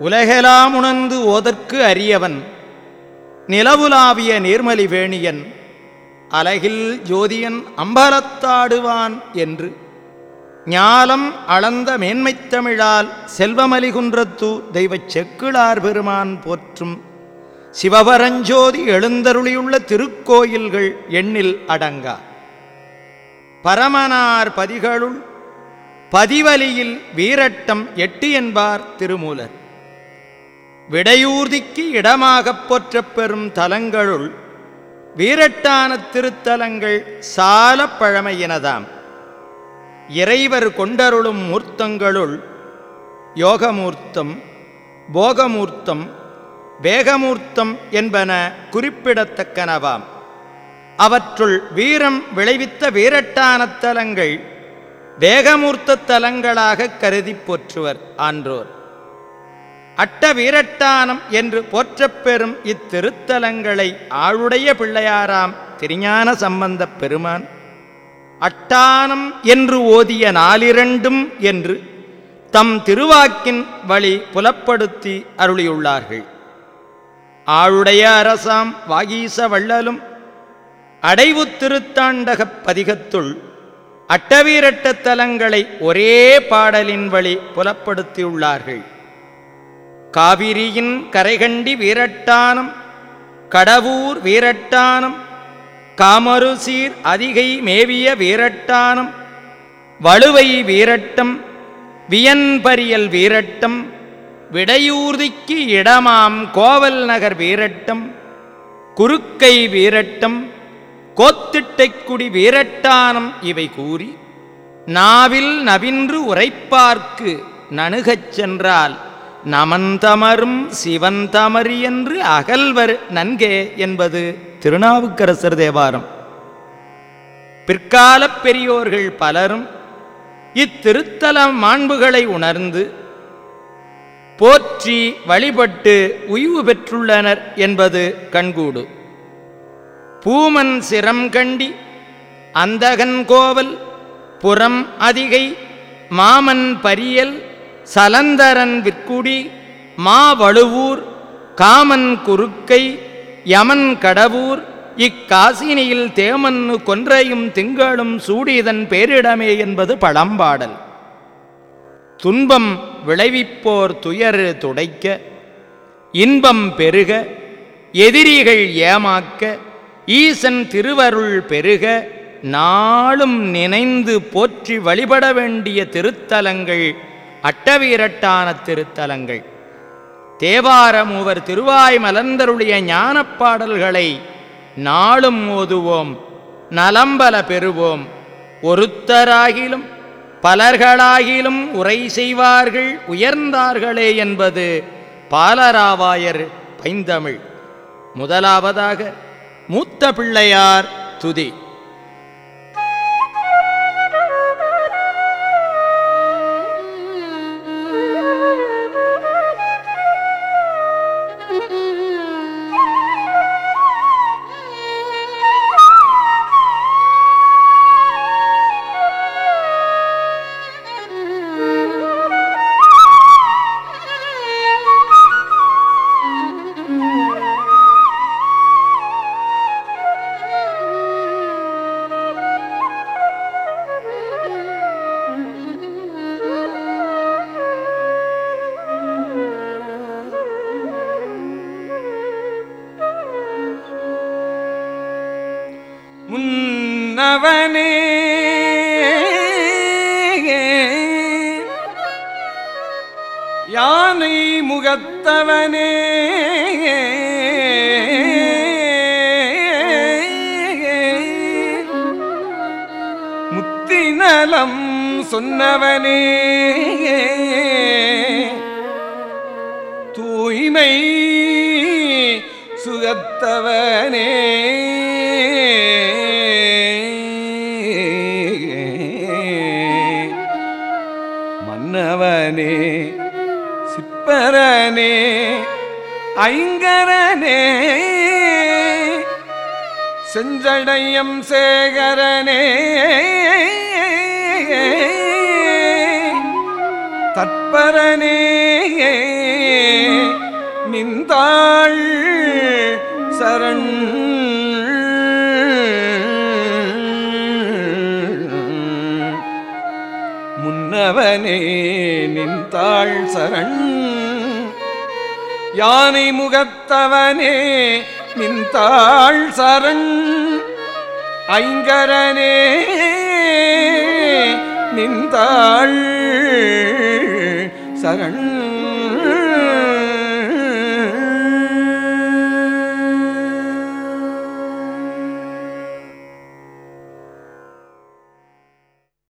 உலகெலாம் உணர்ந்து ஓதற்கு அரியவன் நிலவுலாவிய நீர்மலி வேணியன் அலகில் ஜோதியன் அம்பலத்தாடுவான் என்று. ஞாலம் அளந்த மேன்மைத் தமிழால் செல்வமலிகுன்றத்து தெய்வச் செக்கிழார் பெருமான் போற்றும். சிவபரஞ்சோதி எழுந்தருளியுள்ள திருக்கோயில்கள் எண்ணில் அடங்கா. பரமனார் பதிகளுள் பதிவலியில் வீரட்டம் எட்டு என்பார் திருமூலர். விடையூர்திக்கு இடமாகப் போற்றப் பெறும் தலங்களுள் வீரட்டான திருத்தலங்கள் சால பழமையினதாம். இறைவர் கொண்டருளும் மூர்த்தங்களுள் யோகமூர்த்தம் போகமூர்த்தம் வேகமூர்த்தம் என்பன குறிப்பிடத்தக்கனவாம். அவற்றுள் வீரம் விளைவித்த வீரட்டான தலங்கள் வேகமூர்த்த தலங்களாக கருதி போற்றுவர் ஆன்றோர். அட்ட வீரட்டானம் என்று போற்றப்பெறும் இத்திருத்தலங்களை ஆளுடைய பிள்ளையாராம் திருஞான சம்பந்தப் பெருமான். அட்டானம் என்று ஓதிய நாலிரண்டும் என்று தம் திருவாக்கின் வழி புலப்படுத்தி அருளியுள்ளார்கள். ஆளுடைய அரசாம் வாகீச வள்ளலும் அடைவு திருத்தாண்டகப் பதிகத்துள் அட்டவீரட்டத்தலங்களை ஒரே பாடலின் வழி புலப்படுத்தியுள்ளார்கள். காவிரியின் கரைகண்டி வீரட்டானம் கடவூர் வீரட்டானம் காமருசீர் அதிகை மேவிய வீரட்டானம் வலுவை வீரட்டம் வியன்பரியல் வீரட்டம் விடையூர்திக்கு இடமாம் கோவல் நகர் வீரட்டம் குறுக்கை வீரட்டம் கோத்திட்டைக்குடி வீரட்டானம் இவை கூறி நாவில் நவின்று உரைப்பார்க்கு நணுகச் சென்றால் நமந்தமரும் சிவந்தமரி என்று அகல்வர் நன்கே என்பது திருநாவுக்கரசர் தேவாரம். பிற்காலப் பெரியோர்கள் பலரும் இத்திருத்தல மாண்புகளை உணர்ந்து போற்றி வழிபட்டு உய்வு பெற்றுள்ளனர் என்பது கண்கூடு. பூமன் சிரம் கண்டி அந்தகன் கோவல் புறம் அதிகை மாமன் பரியல் சலந்தரன் விற்குடி மாவழுவூர் காமன் குறுக்கை யமன் கடவூர் இக்காசினியில் தேமன்னு கொன்றையும் திங்களும் சூடிதன் பேரிடமே என்பது பழம்பாடல். துன்பம் விளைவிப்போர் துயரு துடைக்க இன்பம் பெருக எதிரிகள் ஏமாக்க ஈசன் திருவருள் பெருக நாளும் நினைந்து போற்றி வழிபட வேண்டிய திருத்தலங்கள் அட்டவீரட்டான திருத்தலங்கள். தேவார மூவர் திருவாய் மலர்ந்தருடைய ஞானப் பாடல்களை நாளும் ஓதுவோம் நலம்பல பெறுவோம். ஒருத்தராகிலும் பலர்களாகிலும் உரை செய்வார்கள் உயர்ந்தார்களே என்பது பாலராவாயர் பைந்தமிழ். முதலாவதாக மூத்த பிள்ளையார் துதி. முன்னவனே யானை முகத்தவனே. முத்திநலம் சொன்னவனே. தூய்மை சுகத்தவனே. ஐங்கரனே ஐங்கரனே. செஞ்சடையம் சேகரனே. தற்பரனே. நின்றாள் சரண். முன்னவனே நின்றாள் சரண். யானை முகத்தவனே மின்தாள் சரண். ஐங்கரனே நின்றாள் சரண்.